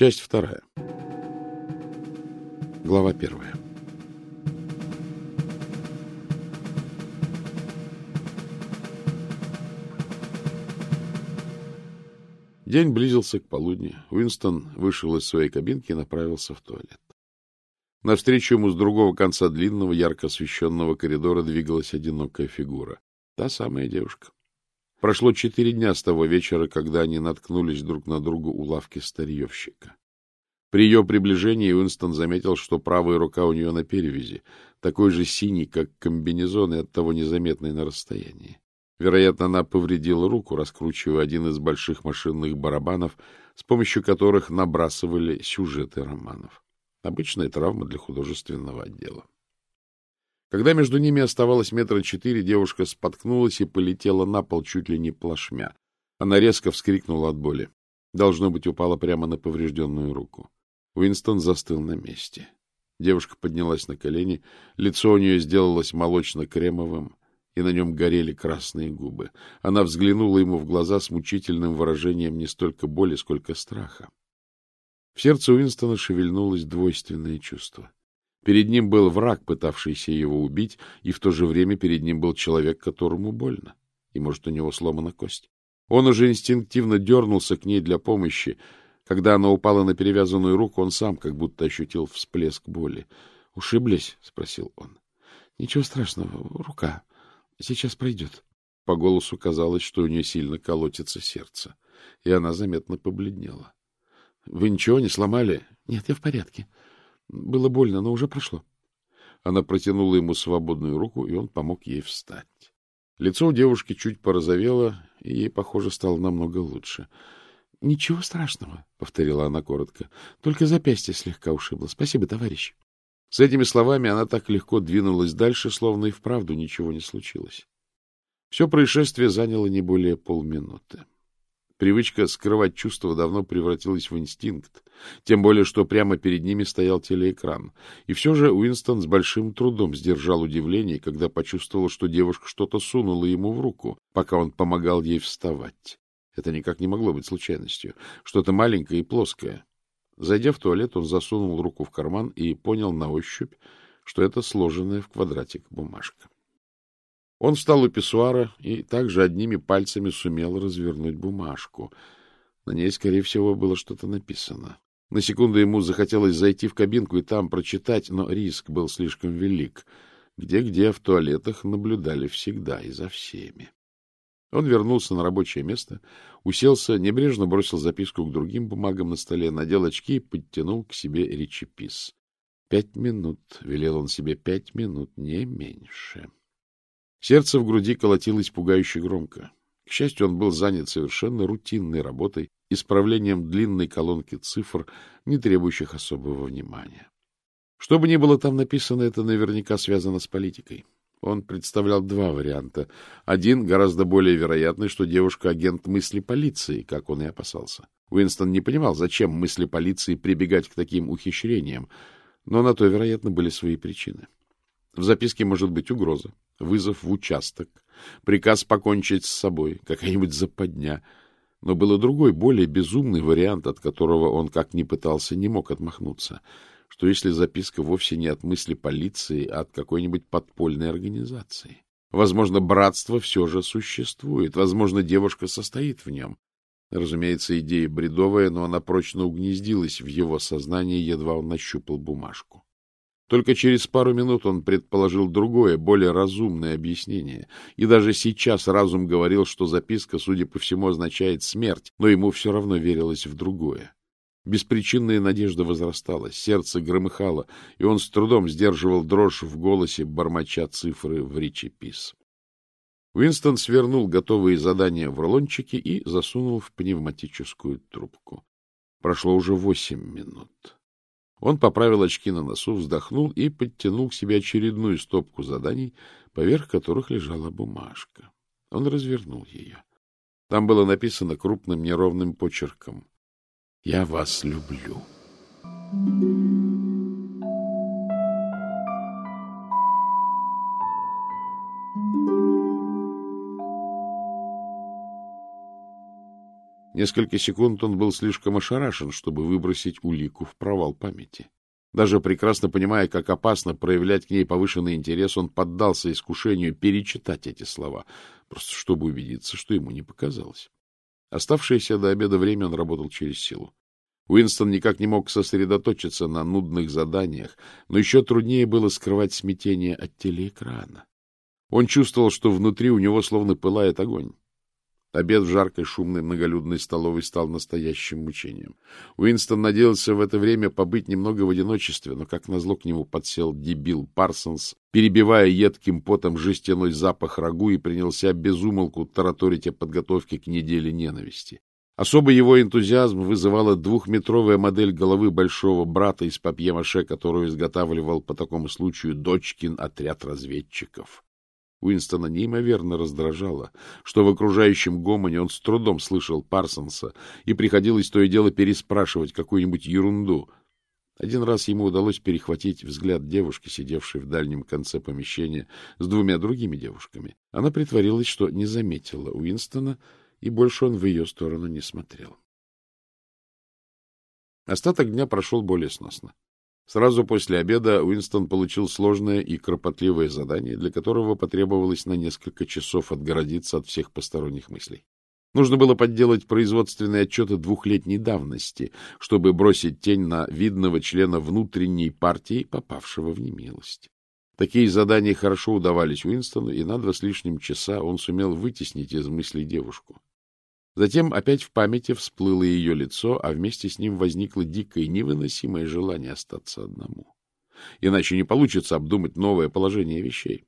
Часть вторая. Глава первая. День близился к полудню. Уинстон вышел из своей кабинки и направился в туалет. Навстречу ему с другого конца длинного, ярко освещенного коридора двигалась одинокая фигура. Та самая девушка. Прошло четыре дня с того вечера, когда они наткнулись друг на друга у лавки старьевщика. При ее приближении Уинстон заметил, что правая рука у нее на перевязи, такой же синий, как комбинезон, и оттого незаметный на расстоянии. Вероятно, она повредила руку, раскручивая один из больших машинных барабанов, с помощью которых набрасывали сюжеты романов. Обычная травма для художественного отдела. Когда между ними оставалось метра четыре, девушка споткнулась и полетела на пол чуть ли не плашмя. Она резко вскрикнула от боли. Должно быть, упала прямо на поврежденную руку. Уинстон застыл на месте. Девушка поднялась на колени, лицо у нее сделалось молочно-кремовым, и на нем горели красные губы. Она взглянула ему в глаза с мучительным выражением не столько боли, сколько страха. В сердце Уинстона шевельнулось двойственное чувство. Перед ним был враг, пытавшийся его убить, и в то же время перед ним был человек, которому больно, и, может, у него сломана кость. Он уже инстинктивно дернулся к ней для помощи. Когда она упала на перевязанную руку, он сам как будто ощутил всплеск боли. — Ушиблись? — спросил он. — Ничего страшного, рука. Сейчас пройдет. По голосу казалось, что у нее сильно колотится сердце, и она заметно побледнела. — Вы ничего не сломали? — Нет, я в порядке. Было больно, но уже прошло. Она протянула ему свободную руку, и он помог ей встать. Лицо у девушки чуть порозовело, и ей, похоже, стало намного лучше. — Ничего страшного, — повторила она коротко. — Только запястье слегка ушибло. Спасибо, товарищ. С этими словами она так легко двинулась дальше, словно и вправду ничего не случилось. Все происшествие заняло не более полминуты. Привычка скрывать чувства давно превратилась в инстинкт, тем более, что прямо перед ними стоял телеэкран. И все же Уинстон с большим трудом сдержал удивление, когда почувствовал, что девушка что-то сунула ему в руку, пока он помогал ей вставать. Это никак не могло быть случайностью. Что-то маленькое и плоское. Зайдя в туалет, он засунул руку в карман и понял на ощупь, что это сложенная в квадратик бумажка. Он встал у писсуара и также одними пальцами сумел развернуть бумажку. На ней, скорее всего, было что-то написано. На секунду ему захотелось зайти в кабинку и там прочитать, но риск был слишком велик. Где-где в туалетах наблюдали всегда и за всеми. Он вернулся на рабочее место, уселся, небрежно бросил записку к другим бумагам на столе, надел очки и подтянул к себе речепис. Пять минут, — велел он себе, — пять минут, не меньше. Сердце в груди колотилось пугающе громко. К счастью, он был занят совершенно рутинной работой, исправлением длинной колонки цифр, не требующих особого внимания. Что бы ни было там написано, это наверняка связано с политикой. Он представлял два варианта. Один, гораздо более вероятный, что девушка — агент мысли полиции, как он и опасался. Уинстон не понимал, зачем мысли полиции прибегать к таким ухищрениям, но на то, вероятно, были свои причины. В записке может быть угроза, вызов в участок, приказ покончить с собой, какая-нибудь западня. Но был и другой, более безумный вариант, от которого он, как ни пытался, не мог отмахнуться — что если записка вовсе не от мысли полиции, а от какой-нибудь подпольной организации. Возможно, братство все же существует, возможно, девушка состоит в нем. Разумеется, идея бредовая, но она прочно угнездилась в его сознании, едва он нащупал бумажку. Только через пару минут он предположил другое, более разумное объяснение. И даже сейчас разум говорил, что записка, судя по всему, означает смерть, но ему все равно верилось в другое. Беспричинная надежда возрастала, сердце громыхало, и он с трудом сдерживал дрожь в голосе, бормоча цифры в речепис. Уинстон свернул готовые задания в рулончики и засунул в пневматическую трубку. Прошло уже восемь минут. Он поправил очки на носу, вздохнул и подтянул к себе очередную стопку заданий, поверх которых лежала бумажка. Он развернул ее. Там было написано крупным неровным почерком я вас люблю. Несколько секунд он был слишком ошарашен, чтобы выбросить улику в провал памяти. Даже прекрасно понимая, как опасно проявлять к ней повышенный интерес, он поддался искушению перечитать эти слова, просто чтобы убедиться, что ему не показалось. Оставшееся до обеда время он работал через силу. Уинстон никак не мог сосредоточиться на нудных заданиях, но еще труднее было скрывать смятение от телеэкрана. Он чувствовал, что внутри у него словно пылает огонь. Обед в жаркой, шумной, многолюдной столовой стал настоящим мучением. Уинстон надеялся в это время побыть немного в одиночестве, но, как назло, к нему подсел дебил Парсонс, перебивая едким потом жестяной запах рагу и принялся безумолку тараторить о подготовке к неделе ненависти. Особо его энтузиазм вызывала двухметровая модель головы большого брата из папье-маше, которую изготавливал по такому случаю дочкин отряд разведчиков. Уинстона неимоверно раздражало, что в окружающем гомоне он с трудом слышал Парсонса, и приходилось то и дело переспрашивать какую-нибудь ерунду. Один раз ему удалось перехватить взгляд девушки, сидевшей в дальнем конце помещения с двумя другими девушками. Она притворилась, что не заметила Уинстона, и больше он в ее сторону не смотрел. Остаток дня прошел более сносно. Сразу после обеда Уинстон получил сложное и кропотливое задание, для которого потребовалось на несколько часов отгородиться от всех посторонних мыслей. Нужно было подделать производственные отчеты двухлетней давности, чтобы бросить тень на видного члена внутренней партии, попавшего в немилость. Такие задания хорошо удавались Уинстону, и на два с лишним часа он сумел вытеснить из мыслей девушку. Затем опять в памяти всплыло ее лицо, а вместе с ним возникло дикое невыносимое желание остаться одному. Иначе не получится обдумать новое положение вещей.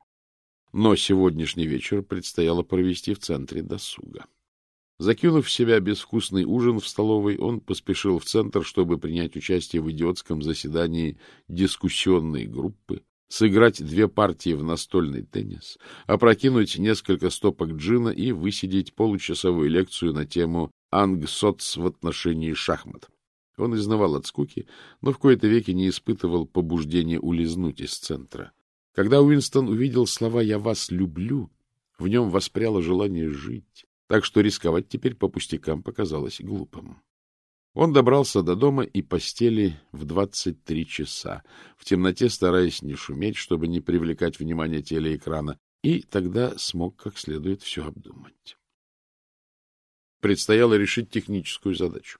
Но сегодняшний вечер предстояло провести в центре досуга. Закинув в себя безвкусный ужин в столовой, он поспешил в центр, чтобы принять участие в идиотском заседании дискуссионной группы, сыграть две партии в настольный теннис, опрокинуть несколько стопок джина и высидеть получасовую лекцию на тему «Ангсоц в отношении шахмат». Он изнывал от скуки, но в кои-то веки не испытывал побуждения улизнуть из центра. Когда Уинстон увидел слова «я вас люблю», в нем воспряло желание жить, так что рисковать теперь по пустякам показалось глупым. Он добрался до дома и постели в двадцать три часа, в темноте стараясь не шуметь, чтобы не привлекать внимание телеэкрана, и тогда смог как следует все обдумать. Предстояло решить техническую задачу.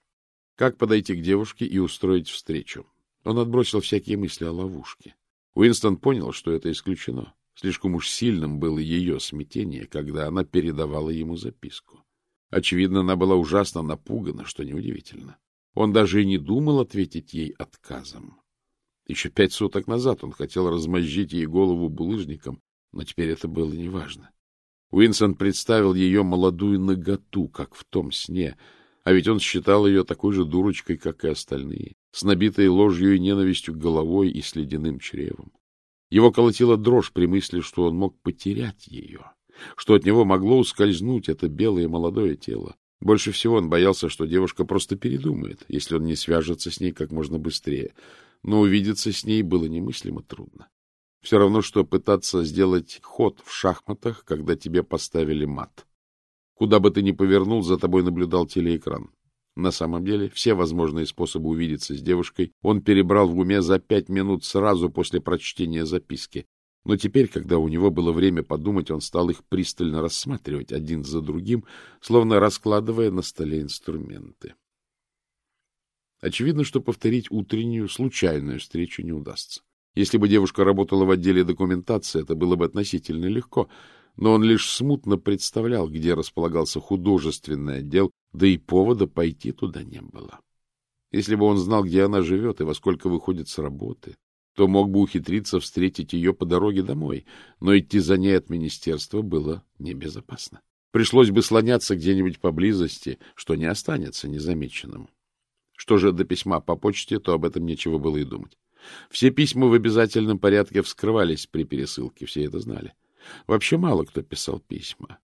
Как подойти к девушке и устроить встречу? Он отбросил всякие мысли о ловушке. Уинстон понял, что это исключено. Слишком уж сильным было ее смятение, когда она передавала ему записку. Очевидно, она была ужасно напугана, что неудивительно. Он даже и не думал ответить ей отказом. Еще пять суток назад он хотел размозжить ей голову булыжником, но теперь это было неважно. Уинсон представил ее молодую наготу, как в том сне, а ведь он считал ее такой же дурочкой, как и остальные, с набитой ложью и ненавистью головой и с ледяным чревом. Его колотила дрожь при мысли, что он мог потерять ее, что от него могло ускользнуть это белое молодое тело. Больше всего он боялся, что девушка просто передумает, если он не свяжется с ней как можно быстрее. Но увидеться с ней было немыслимо трудно. Все равно, что пытаться сделать ход в шахматах, когда тебе поставили мат. Куда бы ты ни повернул, за тобой наблюдал телеэкран. На самом деле, все возможные способы увидеться с девушкой он перебрал в уме за пять минут сразу после прочтения записки. Но теперь, когда у него было время подумать, он стал их пристально рассматривать один за другим, словно раскладывая на столе инструменты. Очевидно, что повторить утреннюю случайную встречу не удастся. Если бы девушка работала в отделе документации, это было бы относительно легко, но он лишь смутно представлял, где располагался художественный отдел, да и повода пойти туда не было. Если бы он знал, где она живет и во сколько выходит с работы, то мог бы ухитриться встретить ее по дороге домой, но идти за ней от министерства было небезопасно. Пришлось бы слоняться где-нибудь поблизости, что не останется незамеченным. Что же до письма по почте, то об этом нечего было и думать. Все письма в обязательном порядке вскрывались при пересылке, все это знали. Вообще мало кто писал письма.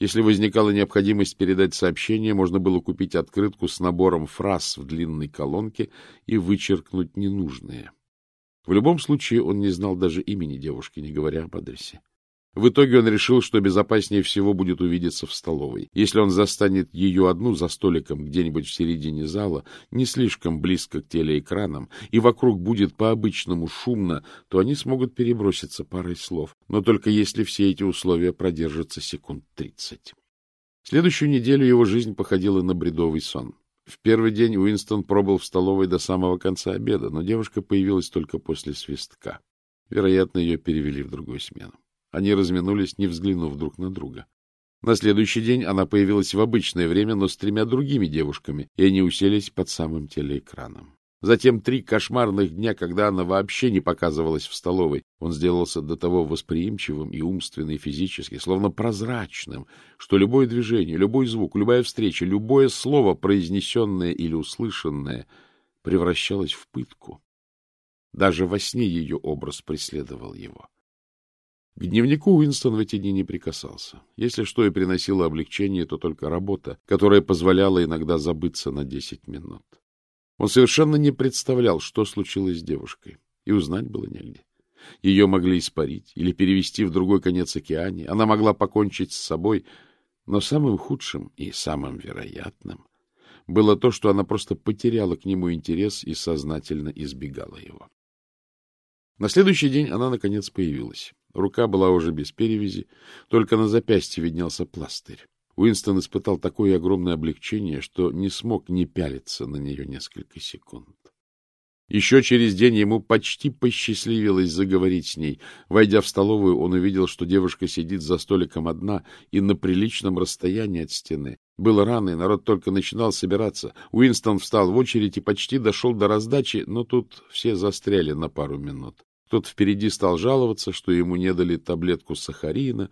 Если возникала необходимость передать сообщение, можно было купить открытку с набором фраз в длинной колонке и вычеркнуть ненужные. В любом случае он не знал даже имени девушки, не говоря об адресе. В итоге он решил, что безопаснее всего будет увидеться в столовой. Если он застанет ее одну за столиком где-нибудь в середине зала, не слишком близко к телеэкранам, и вокруг будет по-обычному шумно, то они смогут переброситься парой слов. Но только если все эти условия продержатся секунд тридцать. Следующую неделю его жизнь походила на бредовый сон. В первый день Уинстон пробыл в столовой до самого конца обеда, но девушка появилась только после свистка. Вероятно, ее перевели в другую смену. Они разминулись, не взглянув друг на друга. На следующий день она появилась в обычное время, но с тремя другими девушками, и они уселись под самым телеэкраном. Затем три кошмарных дня, когда она вообще не показывалась в столовой. Он сделался до того восприимчивым и умственно, и физически, словно прозрачным, что любое движение, любой звук, любая встреча, любое слово, произнесенное или услышанное, превращалось в пытку. Даже во сне ее образ преследовал его. К дневнику Уинстон в эти дни не прикасался. Если что и приносило облегчение, то только работа, которая позволяла иногда забыться на десять минут. Он совершенно не представлял, что случилось с девушкой, и узнать было негде. Ее могли испарить или перевести в другой конец океана, она могла покончить с собой, но самым худшим и самым вероятным было то, что она просто потеряла к нему интерес и сознательно избегала его. На следующий день она, наконец, появилась. Рука была уже без перевязи, только на запястье виднелся пластырь. Уинстон испытал такое огромное облегчение, что не смог не пялиться на нее несколько секунд. Еще через день ему почти посчастливилось заговорить с ней. Войдя в столовую, он увидел, что девушка сидит за столиком одна и на приличном расстоянии от стены. Было рано, и народ только начинал собираться. Уинстон встал в очередь и почти дошел до раздачи, но тут все застряли на пару минут. Тот впереди стал жаловаться, что ему не дали таблетку сахарина.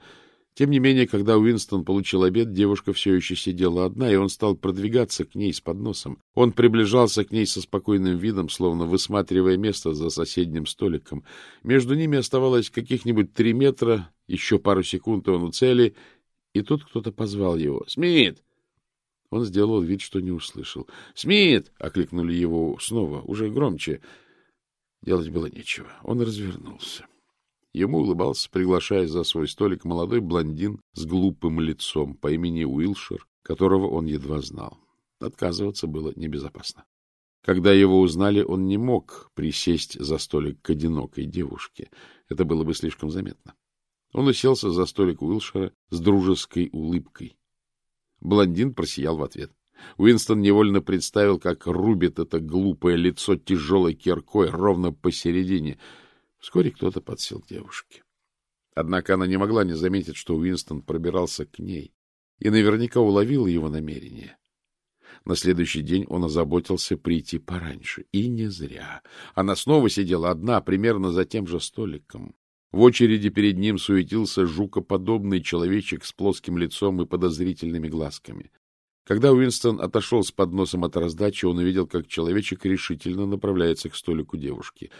Тем не менее, когда Уинстон получил обед, девушка все еще сидела одна, и он стал продвигаться к ней с подносом. Он приближался к ней со спокойным видом, словно высматривая место за соседним столиком. Между ними оставалось каких-нибудь три метра, еще пару секунд, и он у цели, и тут кто-то позвал его. «Смит!» Он сделал вид, что не услышал. «Смит!» — окликнули его снова, уже громче. Делать было нечего. Он развернулся. Ему улыбался, приглашая за свой столик молодой блондин с глупым лицом по имени Уилшер, которого он едва знал. Отказываться было небезопасно. Когда его узнали, он не мог присесть за столик к одинокой девушке. Это было бы слишком заметно. Он уселся за столик Уилшера с дружеской улыбкой. Блондин просиял в ответ. Уинстон невольно представил, как рубит это глупое лицо тяжелой киркой ровно посередине. Вскоре кто-то подсел к девушке. Однако она не могла не заметить, что Уинстон пробирался к ней и наверняка уловил его намерение. На следующий день он озаботился прийти пораньше. И не зря. Она снова сидела одна, примерно за тем же столиком. В очереди перед ним суетился жукоподобный человечек с плоским лицом и подозрительными глазками. Когда Уинстон отошел с подносом от раздачи, он увидел, как человечек решительно направляется к столику девушки.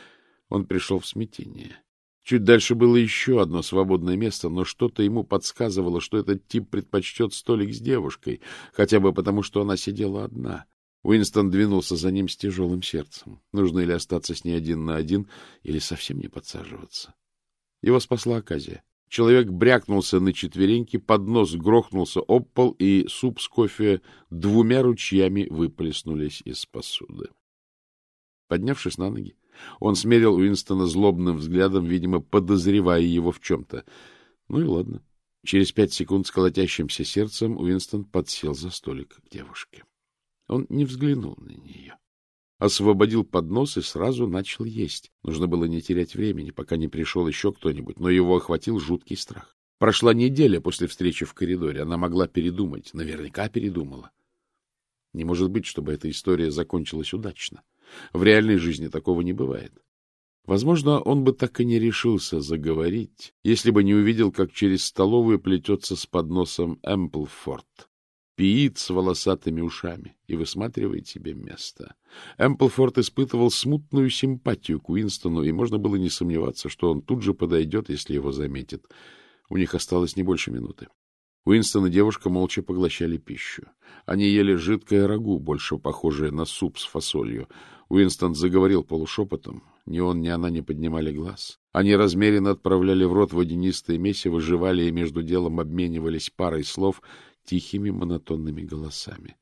Он пришел в смятение. Чуть дальше было еще одно свободное место, но что-то ему подсказывало, что этот тип предпочтет столик с девушкой, хотя бы потому, что она сидела одна. Уинстон двинулся за ним с тяжелым сердцем. Нужно или остаться с ней один на один, или совсем не подсаживаться. Его спасла оказия. Человек брякнулся на четвереньки, поднос грохнулся об пол, и суп с кофе двумя ручьями выплеснулись из посуды. Поднявшись на ноги, он смерил Уинстона злобным взглядом, видимо, подозревая его в чем-то. Ну и ладно. Через пять секунд с колотящимся сердцем Уинстон подсел за столик к девушке. Он не взглянул на нее освободил поднос и сразу начал есть. Нужно было не терять времени, пока не пришел еще кто-нибудь, но его охватил жуткий страх. Прошла неделя после встречи в коридоре. Она могла передумать. Наверняка передумала. Не может быть, чтобы эта история закончилась удачно. В реальной жизни такого не бывает. Возможно, он бы так и не решился заговорить, если бы не увидел, как через столовую плетется с подносом Эмплфорд пиит с волосатыми ушами и высматривает себе место. Эмплфорд испытывал смутную симпатию к Уинстону, и можно было не сомневаться, что он тут же подойдет, если его заметит. У них осталось не больше минуты. Уинстон и девушка молча поглощали пищу. Они ели жидкое рагу, больше похожее на суп с фасолью. Уинстон заговорил полушепотом. Ни он, ни она не поднимали глаз. Они размеренно отправляли в рот водянистое месиво, жевали и между делом обменивались парой слов тихими монотонными голосами.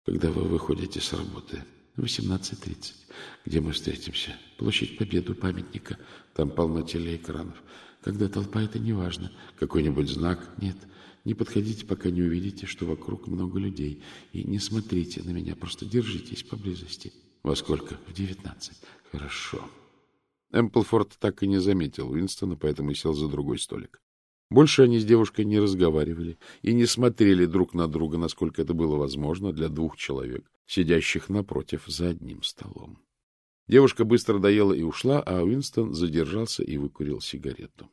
— Когда вы выходите с работы? — Восемнадцать тридцать. Где мы встретимся? Площадь Победы, памятника. Там полно телеэкранов. Когда толпа, это не важно. Какой-нибудь знак? Нет. Не подходите, пока не увидите, что вокруг много людей. И не смотрите на меня, просто держитесь поблизости. Во сколько? В девятнадцать. Хорошо. Эмплфорд так и не заметил Уинстона, поэтому сел за другой столик. Больше они с девушкой не разговаривали и не смотрели друг на друга, насколько это было возможно для двух человек, сидящих напротив за одним столом. Девушка быстро доела и ушла, а Уинстон задержался и выкурил сигарету.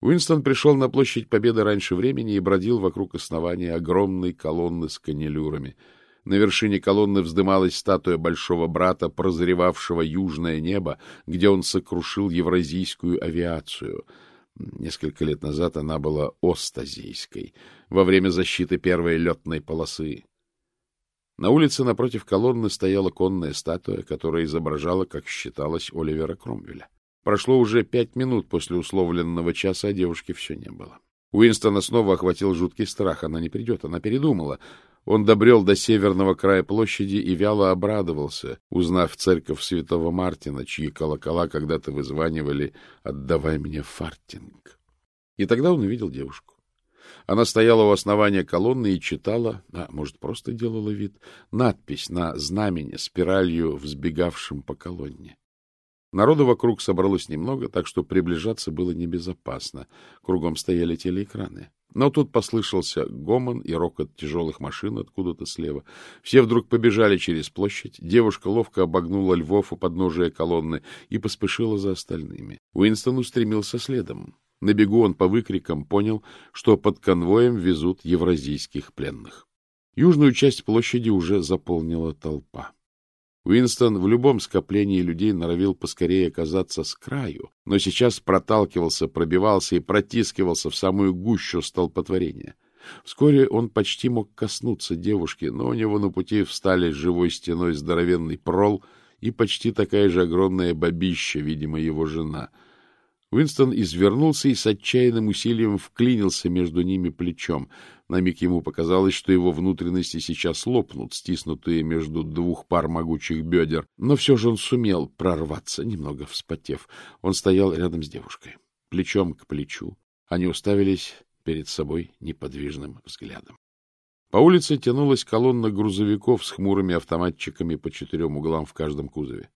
Уинстон пришел на площадь Победы раньше времени и бродил вокруг основания огромной колонны с канилюрами — на вершине колонны вздымалась статуя Большого Брата, прозревавшего южное небо, где он сокрушил евразийскую авиацию. Несколько лет назад она была остазийской, во время защиты первой летной полосы. На улице напротив колонны стояла конная статуя, которая изображала, как считалось, Оливера Кромвеля. Прошло уже пять минут после условленного часа, а девушки все не было. Уинстона снова охватил жуткий страх. Она не придет, она передумала. Он добрел до северного края площади и вяло обрадовался, узнав церковь святого Мартина, чьи колокола когда-то вызванивали «Отдавай мне фартинг». И тогда он увидел девушку. Она стояла у основания колонны и читала, а может, просто делала вид, надпись на знамени спиралью, взбегавшим по колонне. Народу вокруг собралось немного, так что приближаться было небезопасно. Кругом стояли телеэкраны. Но тут послышался гомон и рокот тяжелых машин откуда-то слева. Все вдруг побежали через площадь. Девушка ловко обогнула львов у подножия колонны и поспешила за остальными. Уинстон устремился следом. На бегу он по выкрикам понял, что под конвоем везут евразийских пленных. Южную часть площади уже заполнила толпа. Уинстон в любом скоплении людей норовил поскорее оказаться с краю, но сейчас проталкивался, пробивался и протискивался в самую гущу столпотворения. Вскоре он почти мог коснуться девушки, но у него на пути встали живой стеной здоровенный прол и почти такая же огромная бабища, видимо, его жена — Уинстон извернулся и с отчаянным усилием вклинился между ними плечом. На миг ему показалось, что его внутренности сейчас лопнут, стиснутые между двух пар могучих бедер. Но все же он сумел прорваться, немного вспотев. Он стоял рядом с девушкой, плечом к плечу. Они уставились перед собой неподвижным взглядом. По улице тянулась колонна грузовиков с хмурыми автоматчиками по четырем углам в каждом кузове.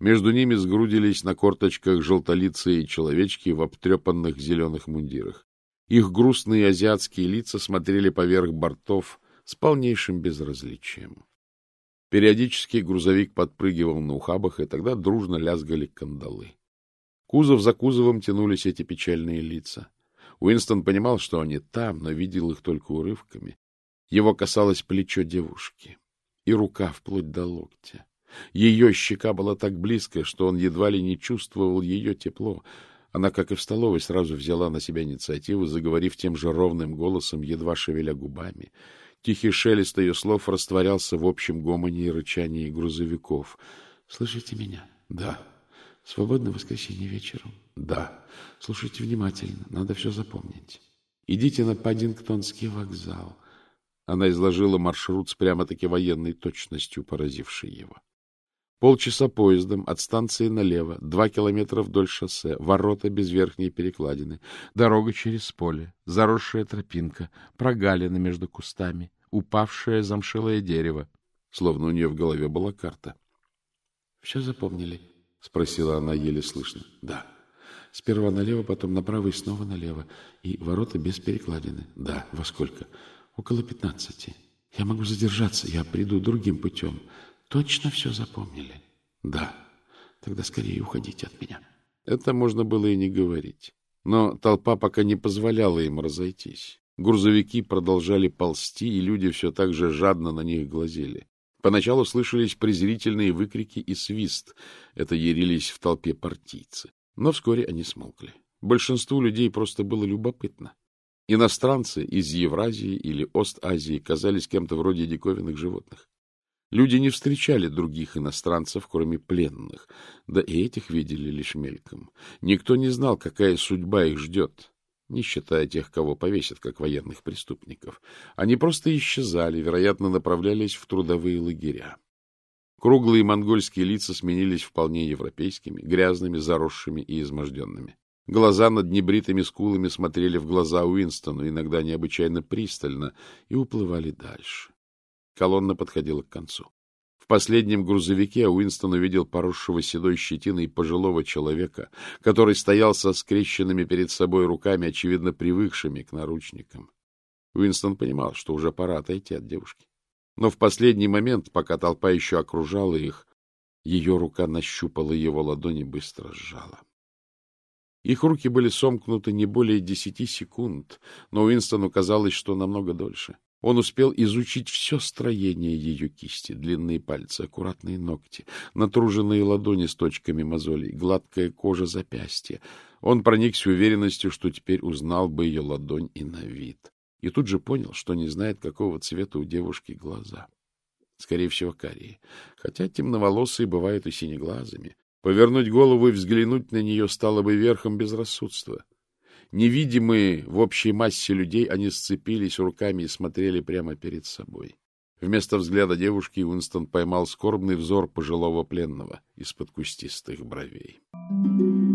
Между ними сгрудились на корточках желтолицые человечки в обтрепанных зеленых мундирах. Их грустные азиатские лица смотрели поверх бортов с полнейшим безразличием. Периодически грузовик подпрыгивал на ухабах, и тогда дружно лязгали кандалы. Кузов за кузовом тянулись эти печальные лица. Уинстон понимал, что они там, но видел их только урывками. Его касалось плечо девушки и рука вплоть до локтя. Ее щека была так близко, что он едва ли не чувствовал ее тепло. Она, как и в столовой, сразу взяла на себя инициативу, заговорив тем же ровным голосом, едва шевеля губами. Тихий шелест ее слов растворялся в общем гомоне и рычании грузовиков. — Слышите меня? — Да. — Свободно воскресенье вечером? — Да. — Слушайте внимательно, надо все запомнить. Идите на Паддингтонский вокзал. Она изложила маршрут с прямо-таки военной точностью, поразившей его. Полчаса поездом от станции налево, два километра вдоль шоссе, ворота без верхней перекладины, дорога через поле, заросшая тропинка, прогалина между кустами, упавшее замшелое дерево. Словно у нее в голове была карта. — Все запомнили? — спросила она еле слышно. — Да. — Сперва налево, потом направо и снова налево. И ворота без перекладины. — Да. Во сколько? — Около пятнадцати. Я могу задержаться, я приду другим путем. Точно все запомнили? Да. Тогда скорее уходите от меня. Это можно было и не говорить. Но толпа пока не позволяла им разойтись. Грузовики продолжали ползти, и люди все так же жадно на них глазели. Поначалу слышались презрительные выкрики и свист. Это ярились в толпе партийцы. Но вскоре они смолкли. Большинству людей просто было любопытно. Иностранцы из Евразии или Ост-Азии казались кем-то вроде диковинных животных. Люди не встречали других иностранцев, кроме пленных, да и этих видели лишь мельком. Никто не знал, какая судьба их ждет, не считая тех, кого повесят, как военных преступников. Они просто исчезали, вероятно, направлялись в трудовые лагеря. Круглые монгольские лица сменились вполне европейскими, грязными, заросшими и изможденными. Глаза над небритыми скулами смотрели в глаза Уинстону, иногда необычайно пристально, и уплывали дальше. Колонна подходила к концу. В последнем грузовике Уинстон увидел поросшего седой щетиной пожилого человека, который стоял со скрещенными перед собой руками, очевидно привыкшими к наручникам. Уинстон понимал, что уже пора отойти от девушки. Но в последний момент, пока толпа еще окружала их, ее рука нащупала его ладони быстро сжала. Их руки были сомкнуты не более десяти секунд, но Уинстону казалось, что намного дольше. Он успел изучить все строение ее кисти, длинные пальцы, аккуратные ногти, натруженные ладони с точками мозолей, гладкая кожа запястья. Он проникся уверенностью, что теперь узнал бы ее ладонь и на вид. И тут же понял, что не знает, какого цвета у девушки глаза. Скорее всего, карие. Хотя темноволосые бывают и синеглазыми. Повернуть голову и взглянуть на нее стало бы верхом безрассудства. Невидимые в общей массе людей, они сцепились руками и смотрели прямо перед собой. Вместо взгляда девушки Уинстон поймал скорбный взор пожилого пленного из-под кустистых бровей. Thank.